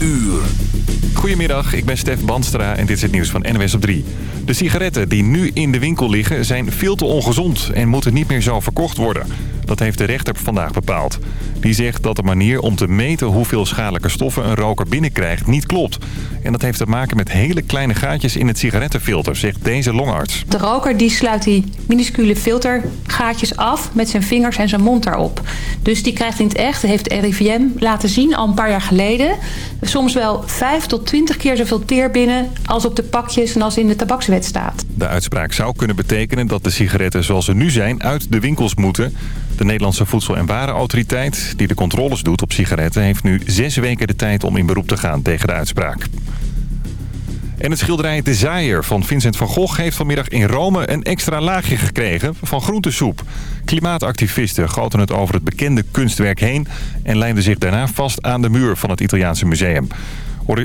uur. Goedemiddag, ik ben Stef Banstra en dit is het nieuws van NWS op 3. De sigaretten die nu in de winkel liggen zijn veel te ongezond en moeten niet meer zo verkocht worden. Dat heeft de rechter vandaag bepaald. Die zegt dat de manier om te meten hoeveel schadelijke stoffen een roker binnenkrijgt niet klopt. En dat heeft te maken met hele kleine gaatjes in het sigarettenfilter, zegt deze longarts. De roker die sluit die minuscule filtergaatjes af met zijn vingers en zijn mond daarop. Dus die krijgt in het echt, heeft RIVM laten zien al een paar jaar geleden... soms wel 5 tot 20 keer zoveel teer binnen als op de pakjes en als in de tabakswet staat. De uitspraak zou kunnen betekenen dat de sigaretten zoals ze nu zijn uit de winkels moeten... De Nederlandse Voedsel- en Warenautoriteit, die de controles doet op sigaretten... heeft nu zes weken de tijd om in beroep te gaan tegen de uitspraak. En het schilderij De Zaaier van Vincent van Gogh heeft vanmiddag in Rome een extra laagje gekregen van groentesoep. Klimaatactivisten goten het over het bekende kunstwerk heen en lijnden zich daarna vast aan de muur van het Italiaanse museum.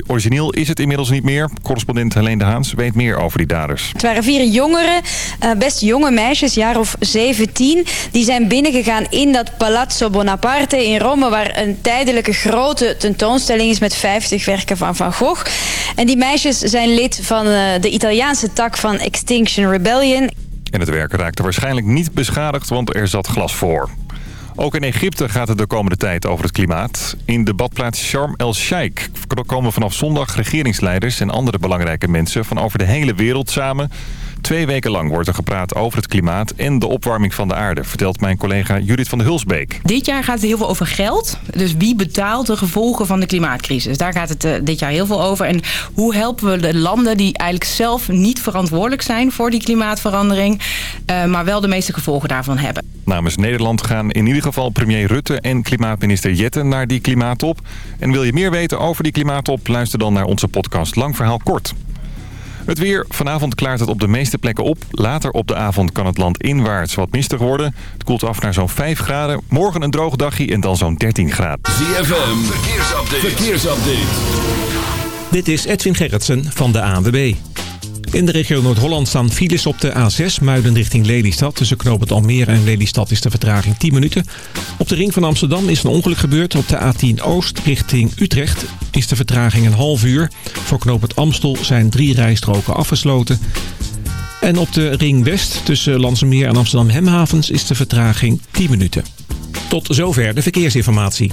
Origineel is het inmiddels niet meer. Correspondent Helene de Haans weet meer over die daders. Het waren vier jongeren, eh, best jonge meisjes, jaar of 17. Die zijn binnengegaan in dat Palazzo Bonaparte in Rome... waar een tijdelijke grote tentoonstelling is met 50 werken van Van Gogh. En die meisjes zijn lid van eh, de Italiaanse tak van Extinction Rebellion. En het werk raakte waarschijnlijk niet beschadigd, want er zat glas voor. Ook in Egypte gaat het de komende tijd over het klimaat. In de badplaats Sharm el-Sheikh komen vanaf zondag regeringsleiders en andere belangrijke mensen van over de hele wereld samen. Twee weken lang wordt er gepraat over het klimaat en de opwarming van de aarde, vertelt mijn collega Judith van de Hulsbeek. Dit jaar gaat het heel veel over geld. Dus wie betaalt de gevolgen van de klimaatcrisis? Daar gaat het uh, dit jaar heel veel over. En hoe helpen we de landen die eigenlijk zelf niet verantwoordelijk zijn voor die klimaatverandering, uh, maar wel de meeste gevolgen daarvan hebben. Namens Nederland gaan in ieder geval premier Rutte en klimaatminister Jetten naar die klimaattop. En wil je meer weten over die klimaattop? Luister dan naar onze podcast Lang Verhaal Kort. Het weer. Vanavond klaart het op de meeste plekken op. Later op de avond kan het land inwaarts wat mistig worden. Het koelt af naar zo'n 5 graden. Morgen een droog dagje en dan zo'n 13 graden. ZFM. Verkeersupdate. Verkeersupdate. Dit is Edwin Gerritsen van de ANWB. In de regio Noord-Holland staan files op de A6 Muiden richting Lelystad. Tussen knooppunt Almere en Lelystad is de vertraging 10 minuten. Op de ring van Amsterdam is een ongeluk gebeurd. Op de A10 Oost richting Utrecht is de vertraging een half uur. Voor knooppunt Amstel zijn drie rijstroken afgesloten. En op de ring West tussen Lansemeer en Amsterdam Hemhavens is de vertraging 10 minuten. Tot zover de verkeersinformatie.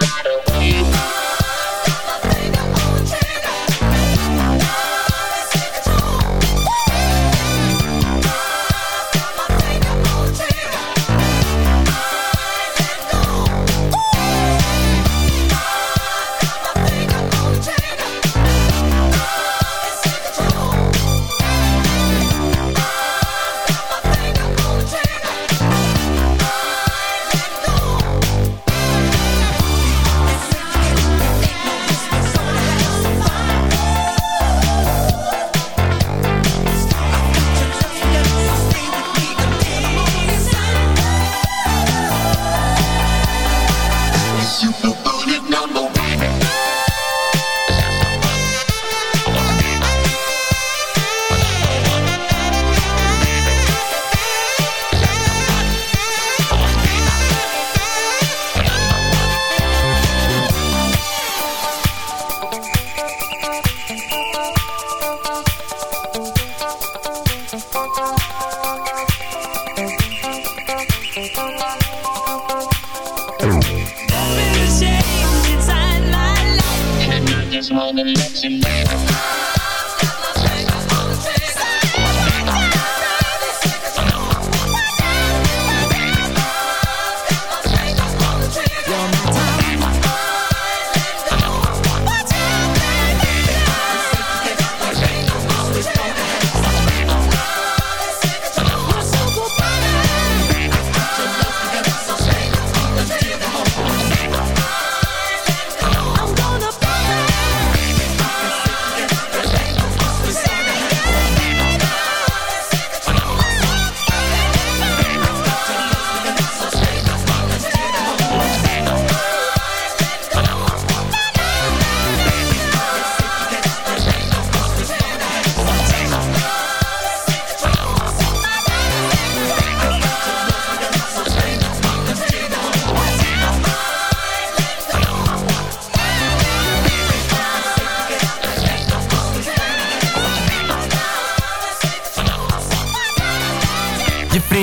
Bolsonaro.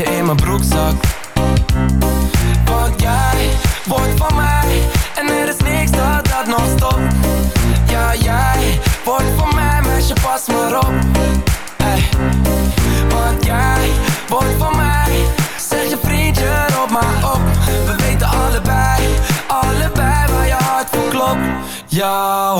je in mijn broekzak. Want jij wordt van mij. En er is niks dat dat nog stopt. Ja, jij wordt van mij, meisje, pas maar op. Ey. Want jij wordt van mij. Zeg je vriendje, op maar op. We weten allebei, allebei waar je hart voor klopt. Jouw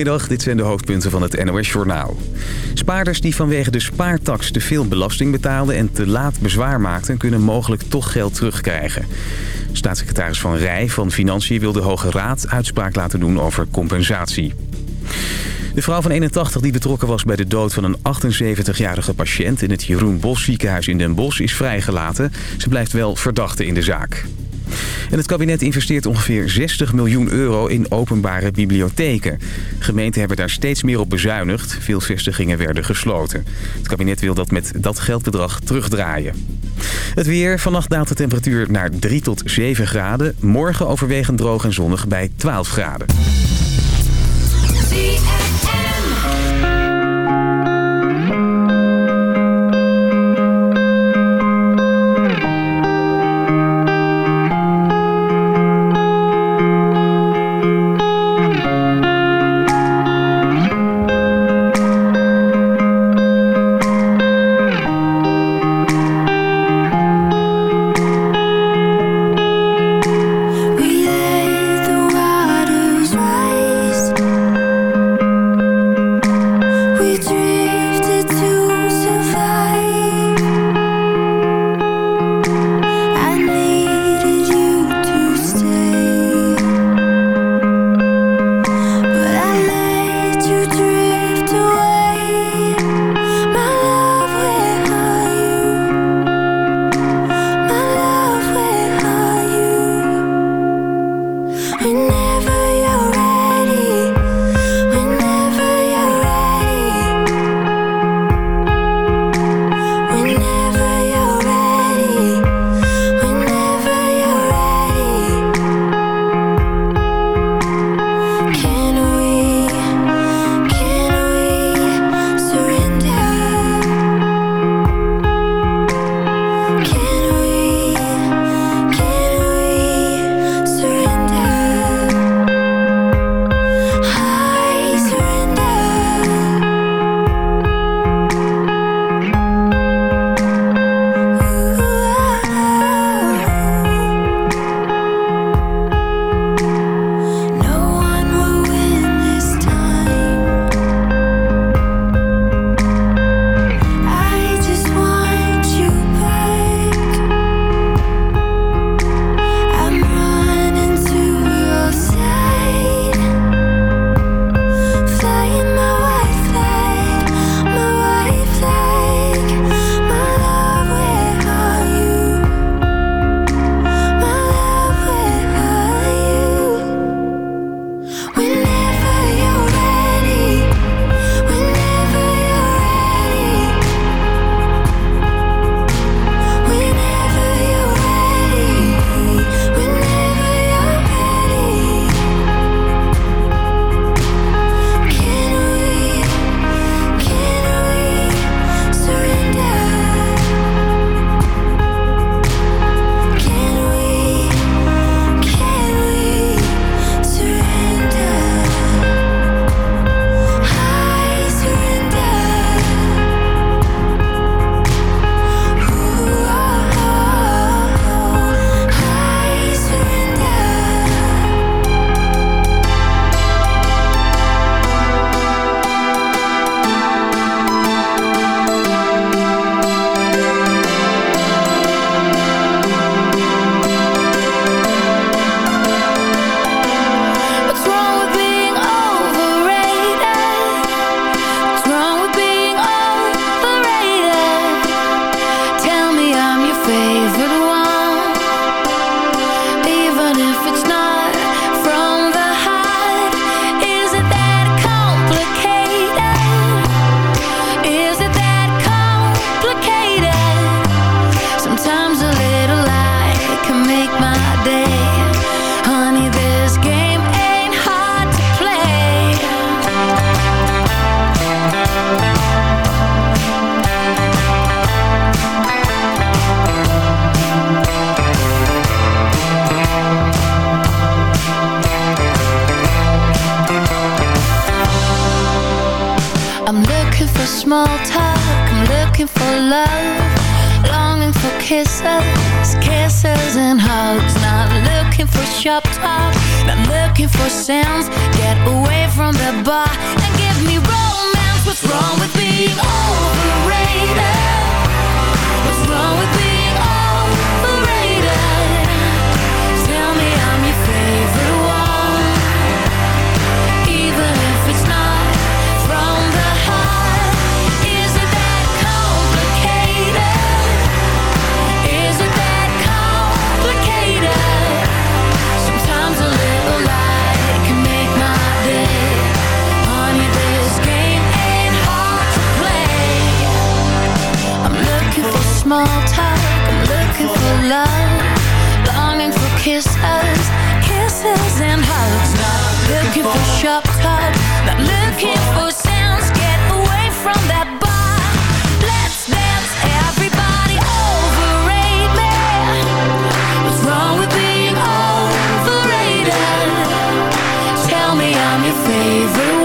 Goedemiddag, dit zijn de hoofdpunten van het NOS-journaal. Spaarders die vanwege de spaartax te veel belasting betaalden... en te laat bezwaar maakten, kunnen mogelijk toch geld terugkrijgen. Staatssecretaris Van Rij van Financiën wil de Hoge Raad uitspraak laten doen over compensatie. De vrouw van 81 die betrokken was bij de dood van een 78-jarige patiënt... in het Jeroen Bos ziekenhuis in Den Bosch is vrijgelaten. Ze blijft wel verdachte in de zaak. En het kabinet investeert ongeveer 60 miljoen euro in openbare bibliotheken. Gemeenten hebben daar steeds meer op bezuinigd. Veel vestigingen werden gesloten. Het kabinet wil dat met dat geldbedrag terugdraaien. Het weer. Vannacht daalt de temperatuur naar 3 tot 7 graden. Morgen overwegend droog en zonnig bij 12 graden. Tell me I'm your favorite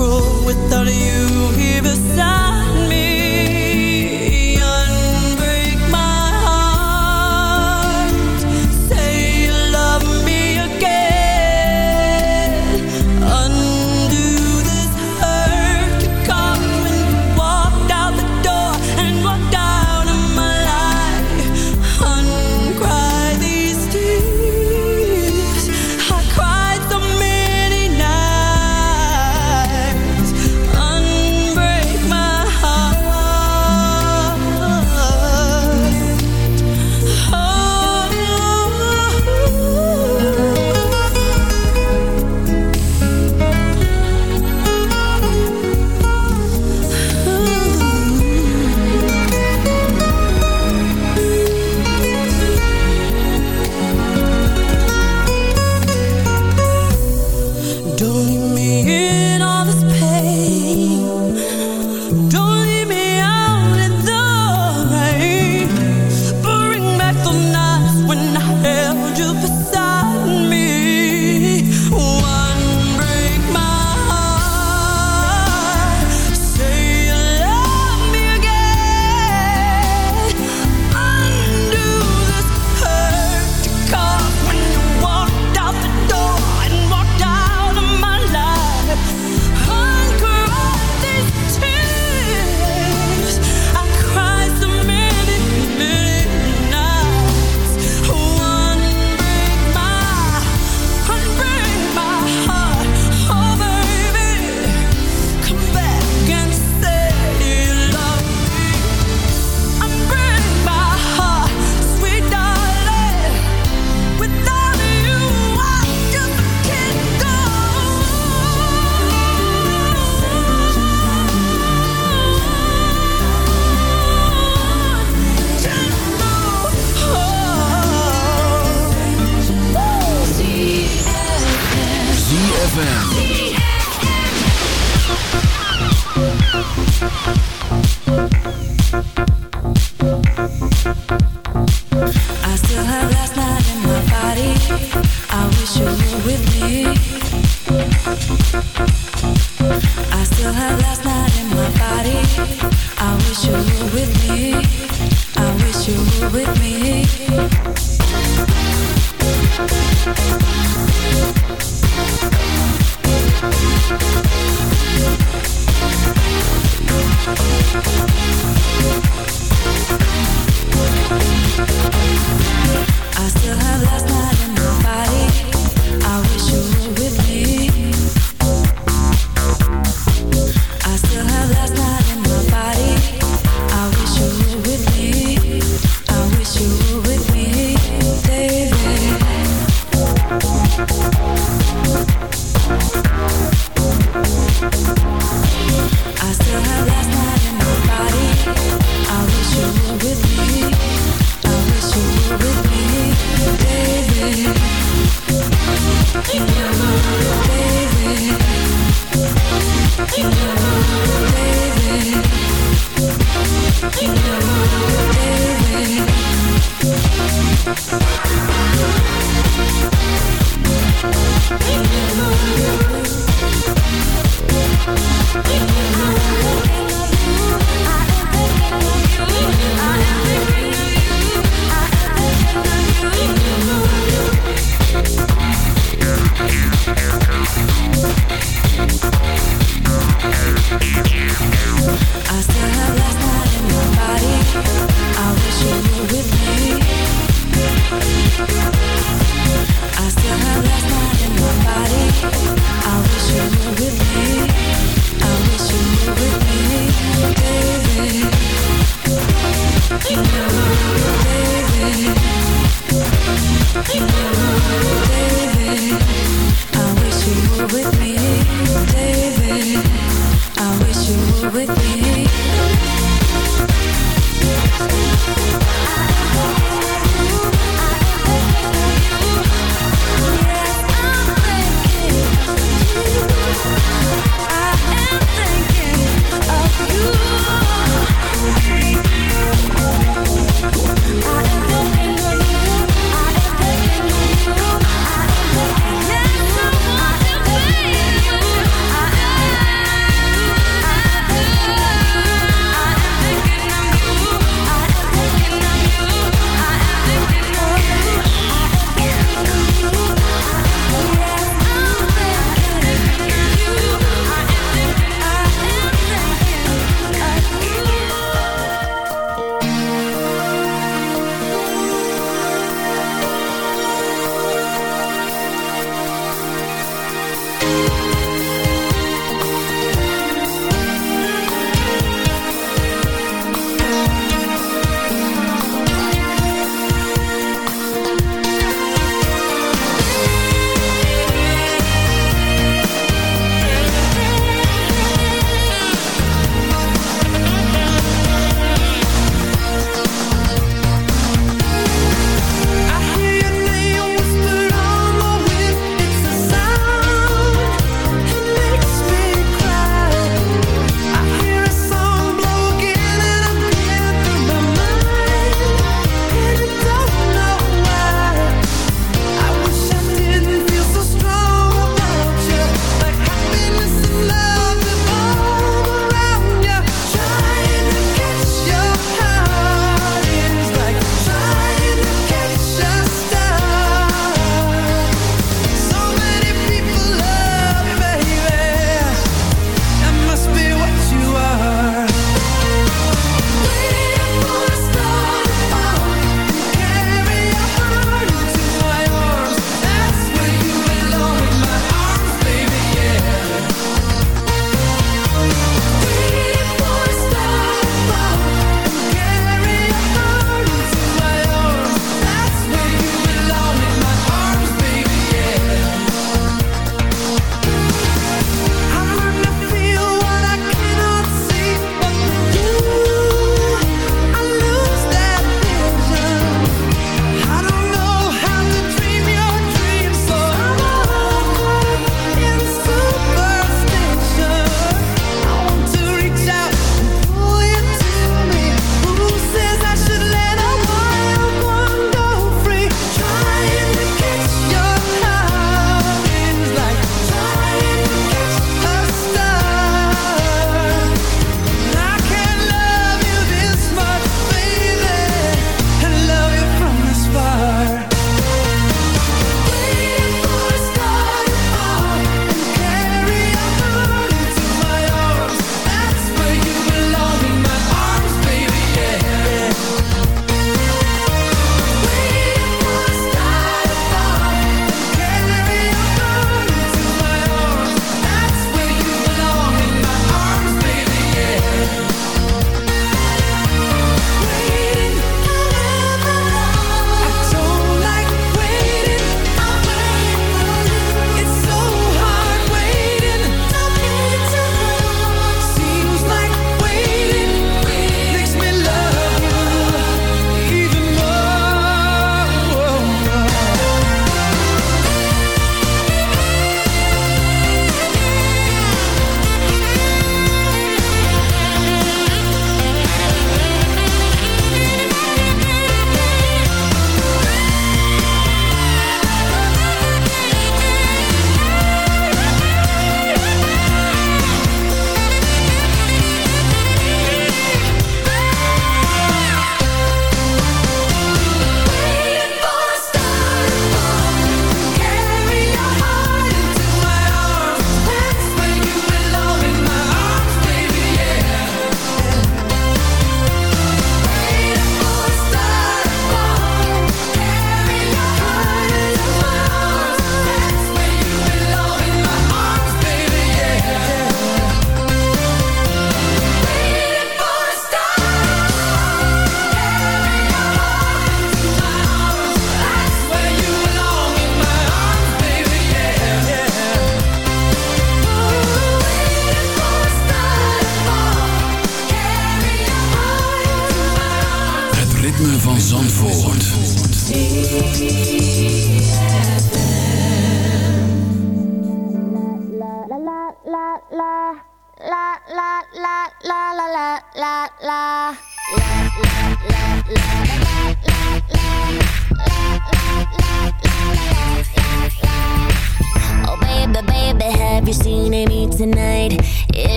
cruel